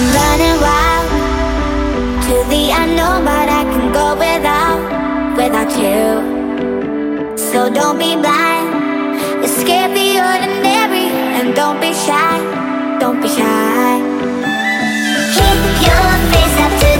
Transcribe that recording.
Running wild to the unknown, but I can go without, without you. So don't be blind, escape the ordinary, and don't be shy, don't be shy. Keep your face up to